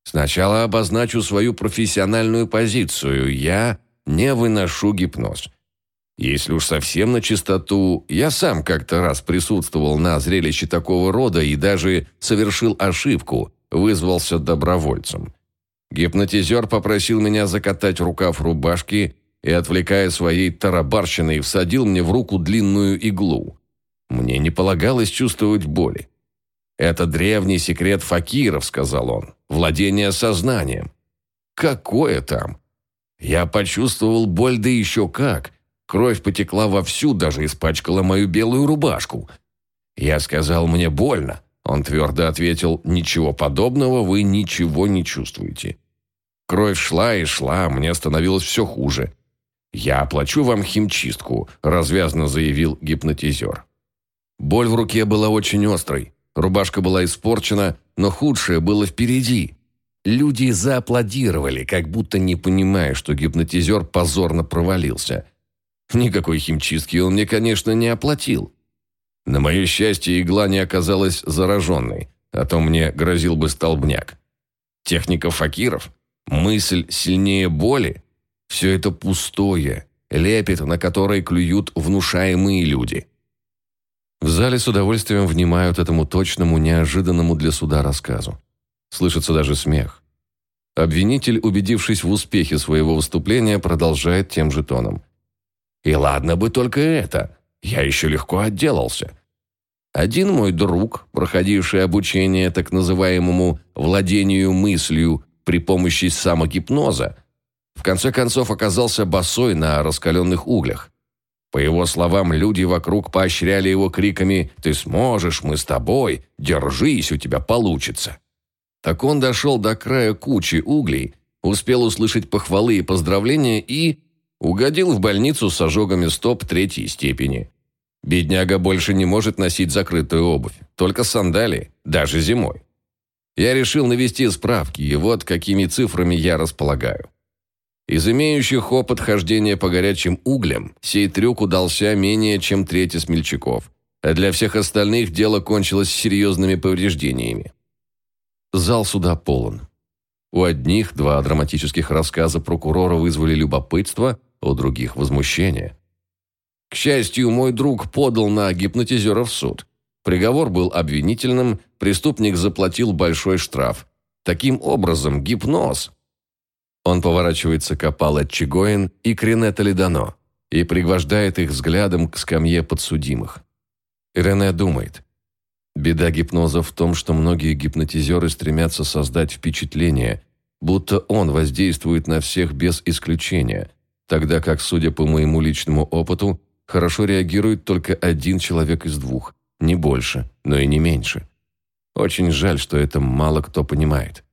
«Сначала обозначу свою профессиональную позицию. Я не выношу гипноз». Если уж совсем на чистоту, я сам как-то раз присутствовал на зрелище такого рода и даже совершил ошибку, вызвался добровольцем. Гипнотизер попросил меня закатать рукав рубашки и, отвлекая своей тарабарщиной, всадил мне в руку длинную иглу. Мне не полагалось чувствовать боли. «Это древний секрет факиров», — сказал он, — «владение сознанием». «Какое там?» Я почувствовал боль, да еще как — Кровь потекла вовсю, даже испачкала мою белую рубашку. Я сказал, мне больно. Он твердо ответил, ничего подобного, вы ничего не чувствуете. Кровь шла и шла, мне становилось все хуже. «Я оплачу вам химчистку», – развязно заявил гипнотизер. Боль в руке была очень острой. Рубашка была испорчена, но худшее было впереди. Люди зааплодировали, как будто не понимая, что гипнотизер позорно провалился. Никакой химчистки он мне, конечно, не оплатил. На мое счастье, игла не оказалась зараженной, а то мне грозил бы столбняк. Техника факиров, мысль сильнее боли – все это пустое, лепет, на которой клюют внушаемые люди. В зале с удовольствием внимают этому точному, неожиданному для суда рассказу. Слышится даже смех. Обвинитель, убедившись в успехе своего выступления, продолжает тем же тоном – и ладно бы только это. Я еще легко отделался. Один мой друг, проходивший обучение так называемому «владению мыслью» при помощи самогипноза, в конце концов оказался босой на раскаленных углях. По его словам, люди вокруг поощряли его криками «Ты сможешь, мы с тобой, держись, у тебя получится». Так он дошел до края кучи углей, успел услышать похвалы и поздравления и угодил в больницу с ожогами стоп третьей степени. Бедняга больше не может носить закрытую обувь, только сандалии, даже зимой. Я решил навести справки, и вот какими цифрами я располагаю. Из имеющих опыт хождения по горячим углям, сей трюк удался менее чем трети смельчаков, а для всех остальных дело кончилось серьезными повреждениями. Зал суда полон. У одних два драматических рассказа прокурора вызвали любопытство, у других – возмущение. К счастью, мой друг подал на гипнотизера в суд. Приговор был обвинительным, преступник заплатил большой штраф. Таким образом, гипноз он поворачивается к Апале Чигоин и Кринета Ледано и пригвождает их взглядом к скамье подсудимых. Рене думает. Беда гипноза в том, что многие гипнотизеры стремятся создать впечатление, будто он воздействует на всех без исключения, тогда как, судя по моему личному опыту, хорошо реагирует только один человек из двух, не больше, но и не меньше. Очень жаль, что это мало кто понимает.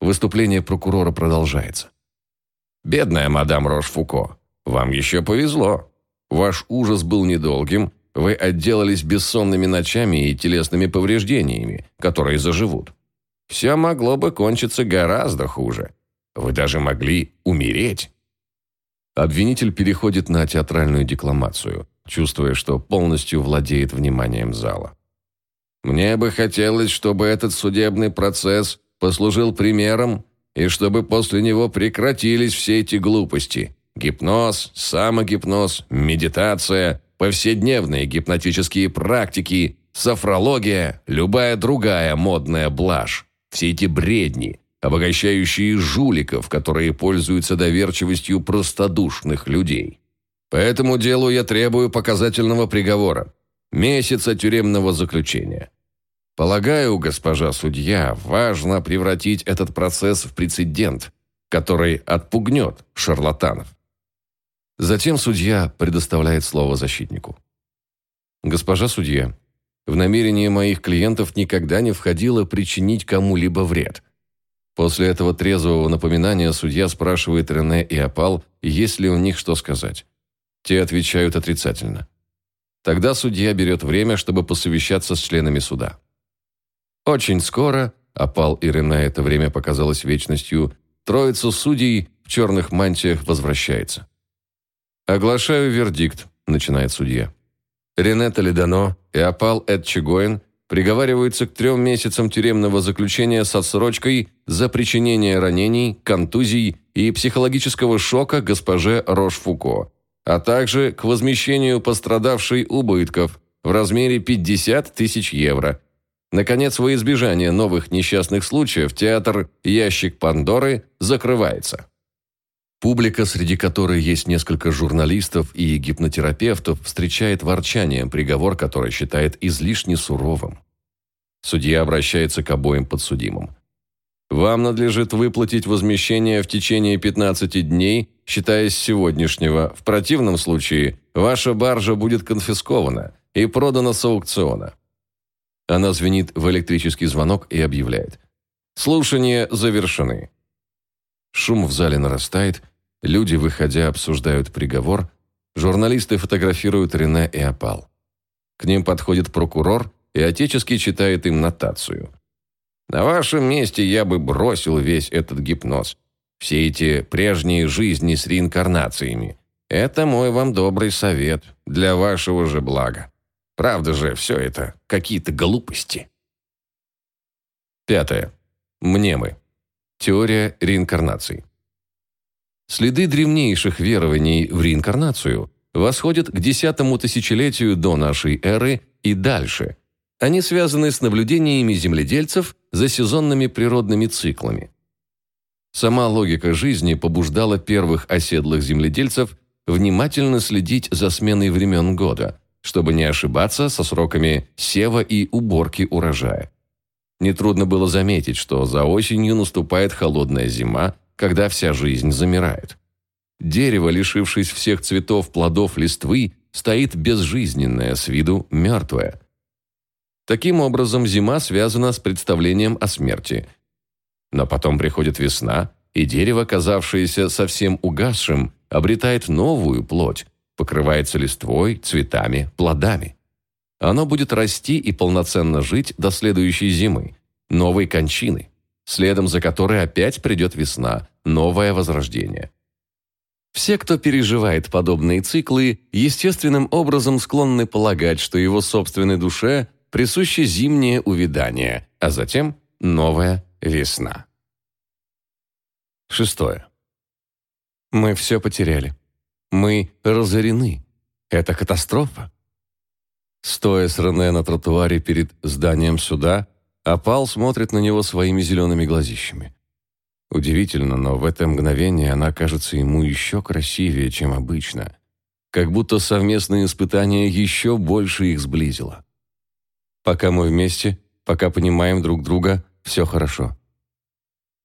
Выступление прокурора продолжается. «Бедная мадам Рошфуко, вам еще повезло. Ваш ужас был недолгим, вы отделались бессонными ночами и телесными повреждениями, которые заживут. Все могло бы кончиться гораздо хуже. Вы даже могли умереть». Обвинитель переходит на театральную декламацию, чувствуя, что полностью владеет вниманием зала. «Мне бы хотелось, чтобы этот судебный процесс послужил примером, и чтобы после него прекратились все эти глупости. Гипноз, самогипноз, медитация, повседневные гипнотические практики, софрология, любая другая модная блажь. Все эти бредни, обогащающие жуликов, которые пользуются доверчивостью простодушных людей. По этому делу я требую показательного приговора. Месяца тюремного заключения. Полагаю, госпожа судья, важно превратить этот процесс в прецедент, который отпугнет шарлатанов. Затем судья предоставляет слово защитнику. Госпожа судья, в намерение моих клиентов никогда не входило причинить кому-либо вред. После этого трезвого напоминания судья спрашивает Рене и Апал, есть ли у них что сказать. Те отвечают отрицательно. Тогда судья берет время, чтобы посовещаться с членами суда. Очень скоро, опал и на это время показалось вечностью, троица судей в черных мантиях возвращается. «Оглашаю вердикт», – начинает судья. Рене Толедано и Апал Эдчегоин приговариваются к трем месяцам тюремного заключения с отсрочкой за причинение ранений, контузий и психологического шока госпоже Рошфуко, а также к возмещению пострадавшей убытков в размере 50 тысяч евро – Наконец, во избежание новых несчастных случаев, театр «Ящик Пандоры» закрывается. Публика, среди которой есть несколько журналистов и гипнотерапевтов, встречает ворчанием приговор, который считает излишне суровым. Судья обращается к обоим подсудимым. Вам надлежит выплатить возмещение в течение 15 дней, считая с сегодняшнего. В противном случае ваша баржа будет конфискована и продана с аукциона. Она звенит в электрический звонок и объявляет. Слушания завершены. Шум в зале нарастает, люди, выходя, обсуждают приговор, журналисты фотографируют Рене и Апал. К ним подходит прокурор и отечески читает им нотацию. «На вашем месте я бы бросил весь этот гипноз. Все эти прежние жизни с реинкарнациями. Это мой вам добрый совет для вашего же блага. Правда же, все это какие-то глупости. Пятое. Мнемы. Теория реинкарнации. Следы древнейших верований в реинкарнацию восходят к десятому тысячелетию до нашей эры и дальше. Они связаны с наблюдениями земледельцев за сезонными природными циклами. Сама логика жизни побуждала первых оседлых земледельцев внимательно следить за сменой времен года – чтобы не ошибаться со сроками сева и уборки урожая. Нетрудно было заметить, что за осенью наступает холодная зима, когда вся жизнь замирает. Дерево, лишившись всех цветов, плодов, листвы, стоит безжизненное, с виду мертвое. Таким образом, зима связана с представлением о смерти. Но потом приходит весна, и дерево, казавшееся совсем угасшим, обретает новую плоть, покрывается листвой, цветами, плодами. Оно будет расти и полноценно жить до следующей зимы, новой кончины, следом за которой опять придет весна, новое возрождение. Все, кто переживает подобные циклы, естественным образом склонны полагать, что его собственной душе присуще зимнее увядание, а затем новая весна. Шестое. Мы все потеряли. Мы разорены. Это катастрофа. Стоя с Рене на тротуаре перед зданием суда, Апал смотрит на него своими зелеными глазищами. Удивительно, но в это мгновение она кажется ему еще красивее, чем обычно. Как будто совместное испытание еще больше их сблизило. Пока мы вместе, пока понимаем друг друга, все хорошо.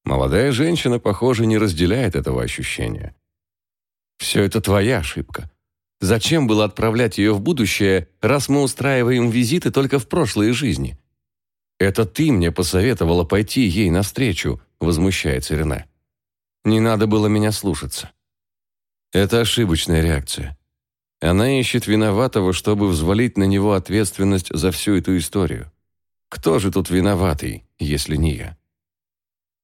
Молодая женщина, похоже, не разделяет этого ощущения. Все это твоя ошибка. Зачем было отправлять ее в будущее, раз мы устраиваем визиты только в прошлой жизни? Это ты мне посоветовала пойти ей навстречу, возмущается Рене. Не надо было меня слушаться. Это ошибочная реакция. Она ищет виноватого, чтобы взвалить на него ответственность за всю эту историю. Кто же тут виноватый, если не я?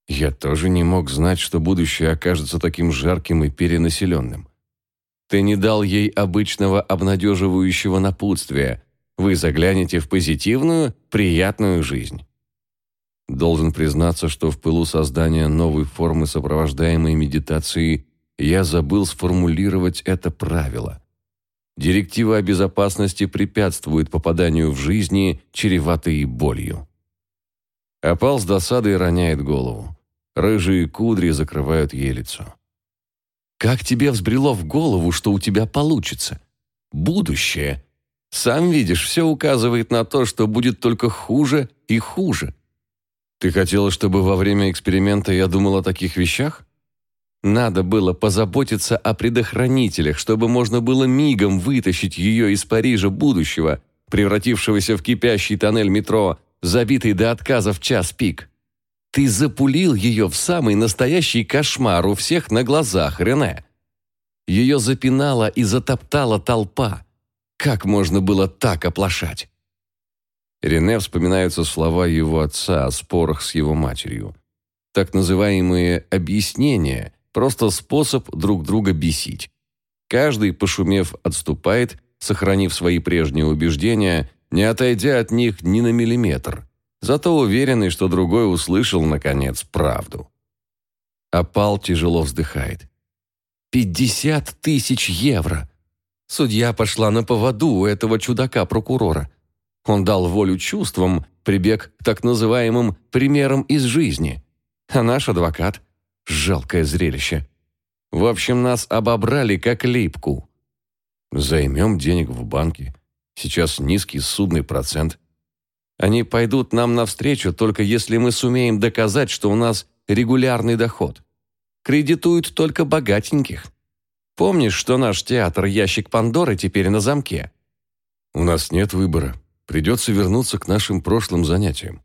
Я тоже не мог знать, что будущее окажется таким жарким и перенаселенным. Ты не дал ей обычного обнадеживающего напутствия. Вы заглянете в позитивную, приятную жизнь. Должен признаться, что в пылу создания новой формы сопровождаемой медитации я забыл сформулировать это правило. Директива о безопасности препятствует попаданию в жизни, чреватой болью. Опал с досадой роняет голову. Рыжие кудри закрывают ей лицо. Как тебе взбрело в голову, что у тебя получится? Будущее. Сам видишь, все указывает на то, что будет только хуже и хуже. Ты хотела, чтобы во время эксперимента я думал о таких вещах? Надо было позаботиться о предохранителях, чтобы можно было мигом вытащить ее из Парижа будущего, превратившегося в кипящий тоннель метро, забитый до отказа в час пик. Ты запулил ее в самый настоящий кошмар у всех на глазах, Рене. Ее запинала и затоптала толпа. Как можно было так оплошать? Рене вспоминаются слова его отца о спорах с его матерью. Так называемые «объяснения» – просто способ друг друга бесить. Каждый, пошумев, отступает, сохранив свои прежние убеждения, не отойдя от них ни на миллиметр зато уверенный, что другой услышал, наконец, правду. Апал тяжело вздыхает. «Пятьдесят тысяч евро!» Судья пошла на поводу у этого чудака-прокурора. Он дал волю чувствам, прибег к так называемым «примерам из жизни». А наш адвокат – жалкое зрелище. В общем, нас обобрали как липку. Займем денег в банке. Сейчас низкий судный процент – они пойдут нам навстречу, только если мы сумеем доказать, что у нас регулярный доход. Кредитуют только богатеньких. Помнишь, что наш театр «Ящик Пандоры» теперь на замке? У нас нет выбора. Придется вернуться к нашим прошлым занятиям.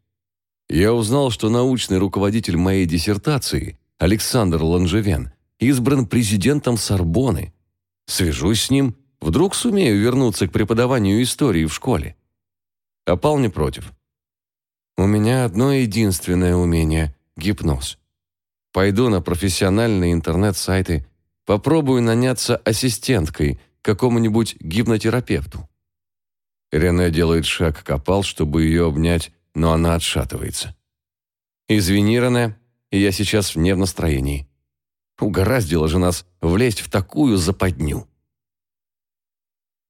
Я узнал, что научный руководитель моей диссертации, Александр Ланжевен, избран президентом Сорбоны. Свяжусь с ним, вдруг сумею вернуться к преподаванию истории в школе. Опал не против. У меня одно единственное умение – гипноз. Пойду на профессиональные интернет-сайты, попробую наняться ассистенткой какому-нибудь гипнотерапевту. Рене делает шаг к опал, чтобы ее обнять, но она отшатывается. «Извини, Рене, я сейчас не в настроении. Угораздило же нас влезть в такую западню».